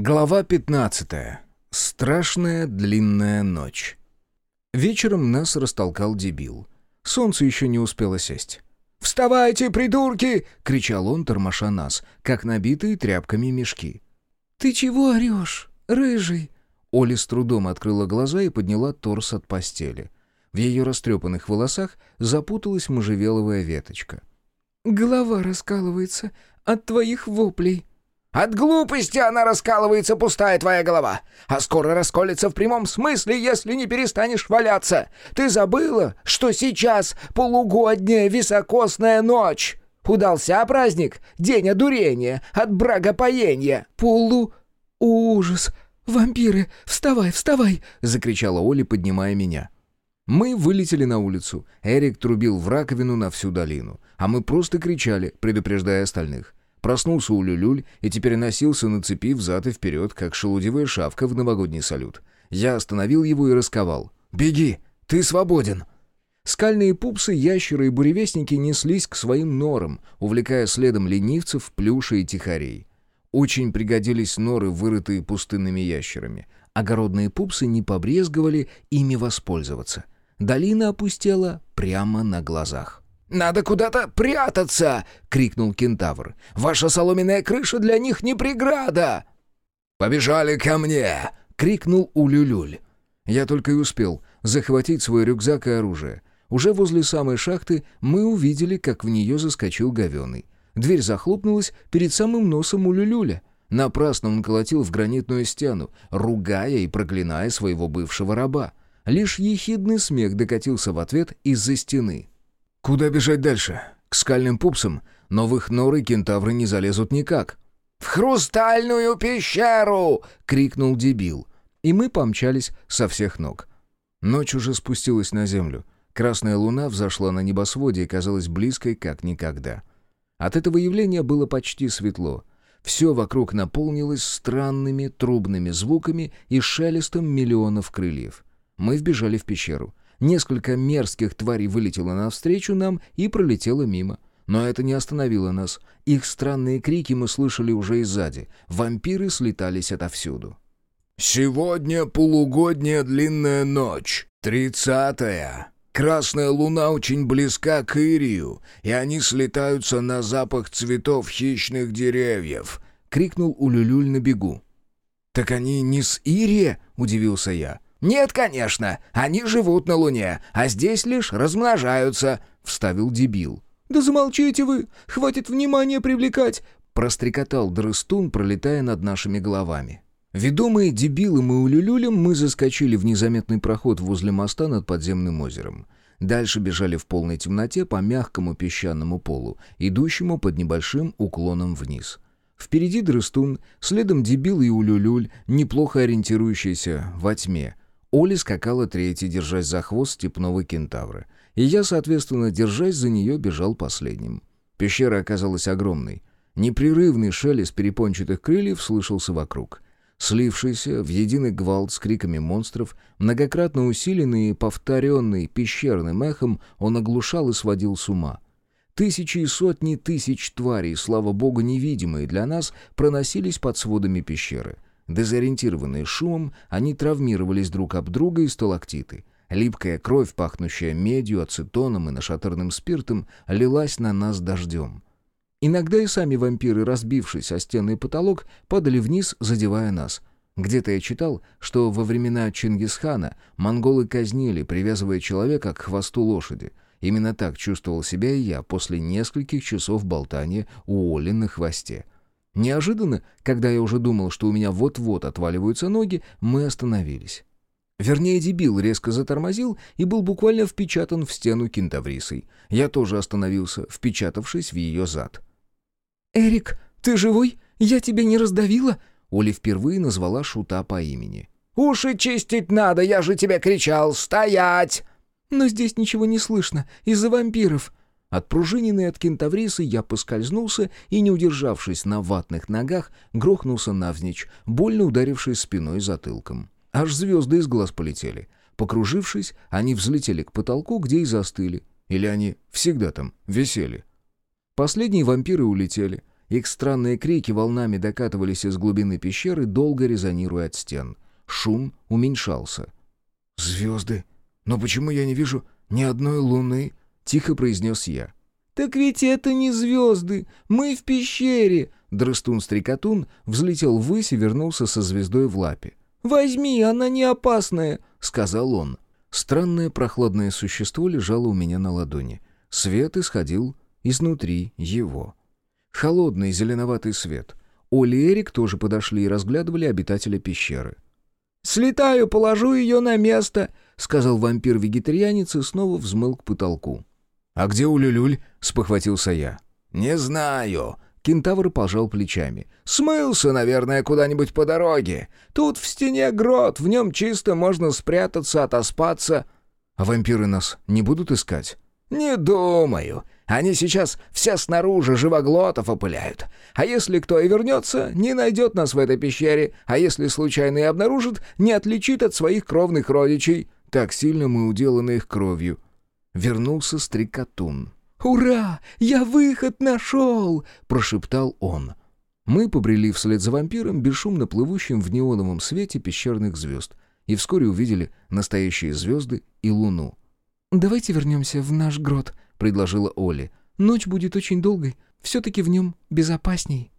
Глава 15. Страшная длинная ночь. Вечером нас растолкал дебил. Солнце еще не успело сесть. «Вставайте, придурки!» — кричал он, тормоша нас, как набитые тряпками мешки. «Ты чего орешь, рыжий?» Оля с трудом открыла глаза и подняла торс от постели. В ее растрепанных волосах запуталась можжевеловая веточка. «Голова раскалывается от твоих воплей». «От глупости она раскалывается, пустая твоя голова, а скоро расколется в прямом смысле, если не перестанешь валяться. Ты забыла, что сейчас полугодняя високосная ночь? Удался праздник, день одурения от брагопоения». «Полу... ужас! Вампиры! Вставай, вставай!» — закричала Оля, поднимая меня. Мы вылетели на улицу. Эрик трубил в раковину на всю долину, а мы просто кричали, предупреждая остальных. Проснулся у Люлюль и теперь носился на цепи взад и вперед, как шелудивая шавка в новогодний салют. Я остановил его и расковал. «Беги! Ты свободен!» Скальные пупсы, ящеры и буревестники неслись к своим норам, увлекая следом ленивцев, плюша и тихарей. Очень пригодились норы, вырытые пустынными ящерами. Огородные пупсы не побрезговали ими воспользоваться. Долина опустела прямо на глазах. «Надо куда-то прятаться!» — крикнул кентавр. «Ваша соломенная крыша для них не преграда!» «Побежали ко мне!» — крикнул Улюлюль. Я только и успел захватить свой рюкзак и оружие. Уже возле самой шахты мы увидели, как в нее заскочил говеный. Дверь захлопнулась перед самым носом Улюлюля. Напрасно он колотил в гранитную стену, ругая и проклиная своего бывшего раба. Лишь ехидный смех докатился в ответ из-за стены. Куда бежать дальше? К скальным пупсам? Но в их норы кентавры не залезут никак. «В хрустальную пещеру!» — крикнул дебил. И мы помчались со всех ног. Ночь уже спустилась на землю. Красная луна взошла на небосводе и казалась близкой, как никогда. От этого явления было почти светло. Все вокруг наполнилось странными трубными звуками и шелестом миллионов крыльев. Мы вбежали в пещеру. Несколько мерзких тварей вылетело навстречу нам и пролетело мимо. Но это не остановило нас. Их странные крики мы слышали уже и сзади. Вампиры слетались отовсюду. «Сегодня полугодняя длинная ночь, тридцатая. Красная луна очень близка к Ирию, и они слетаются на запах цветов хищных деревьев», — крикнул Улюлюль на бегу. «Так они не с Ирия?» — удивился я. «Нет, конечно, они живут на Луне, а здесь лишь размножаются», — вставил дебил. «Да замолчите вы! Хватит внимания привлекать!» — прострекотал Дрыстун, пролетая над нашими головами. Ведомые дебилом и улюлюлем, мы заскочили в незаметный проход возле моста над подземным озером. Дальше бежали в полной темноте по мягкому песчаному полу, идущему под небольшим уклоном вниз. Впереди Дрыстун, следом дебил и улюлюль, неплохо ориентирующиеся во тьме, Оля скакала третьей, держась за хвост степного кентавра. И я, соответственно, держась за нее, бежал последним. Пещера оказалась огромной. Непрерывный шелест перепончатых крыльев слышался вокруг. Слившийся в единый гвалт с криками монстров, многократно усиленный и повторенный пещерным эхом, он оглушал и сводил с ума. Тысячи и сотни тысяч тварей, слава богу, невидимые для нас, проносились под сводами пещеры — Дезориентированные шумом, они травмировались друг об друга и сталактиты. Липкая кровь, пахнущая медью, ацетоном и нашатырным спиртом, лилась на нас дождем. Иногда и сами вампиры, разбившись о стены и потолок, падали вниз, задевая нас. Где-то я читал, что во времена Чингисхана монголы казнили, привязывая человека к хвосту лошади. Именно так чувствовал себя и я после нескольких часов болтания у Оли на хвосте. Неожиданно, когда я уже думал, что у меня вот-вот отваливаются ноги, мы остановились. Вернее, дебил резко затормозил и был буквально впечатан в стену кентаврисой. Я тоже остановился, впечатавшись в ее зад. «Эрик, ты живой? Я тебя не раздавила?» Оля впервые назвала шута по имени. «Уши чистить надо, я же тебе кричал! Стоять!» «Но здесь ничего не слышно, из-за вампиров!» Отпружиненный от кентаврисы, я поскользнулся и, не удержавшись на ватных ногах, грохнулся навзничь, больно ударившись спиной затылком. Аж звезды из глаз полетели. Покружившись, они взлетели к потолку, где и застыли. Или они всегда там висели. Последние вампиры улетели. Их странные крики волнами докатывались из глубины пещеры, долго резонируя от стен. Шум уменьшался. «Звезды! Но почему я не вижу ни одной луны?» — тихо произнес я. «Так ведь это не звезды! Мы в пещере!» Дрыстун-стрекотун взлетел ввысь и вернулся со звездой в лапе. «Возьми, она не опасная!» — сказал он. Странное прохладное существо лежало у меня на ладони. Свет исходил изнутри его. Холодный зеленоватый свет. Оли и Эрик тоже подошли и разглядывали обитателя пещеры. «Слетаю, положу ее на место», — сказал вампир-вегетарианец и снова взмыл к потолку. «А где Улюлюль?» — спохватился я. «Не знаю». Кентавр пожал плечами. «Смылся, наверное, куда-нибудь по дороге. Тут в стене грот, в нем чисто можно спрятаться, отоспаться». «А вампиры нас не будут искать?» «Не думаю. Они сейчас все снаружи живоглотов опыляют. А если кто и вернется, не найдет нас в этой пещере, а если случайно и обнаружит, не отличит от своих кровных родичей. Так сильно мы уделаны их кровью». Вернулся стрекотун. «Ура! Я выход нашел!» — прошептал он. Мы побрели вслед за вампиром, бесшумно плывущим в неоновом свете пещерных звезд, и вскоре увидели настоящие звезды и луну. «Давайте вернемся в наш грот», — предложила Оли. «Ночь будет очень долгой. Все-таки в нем безопасней».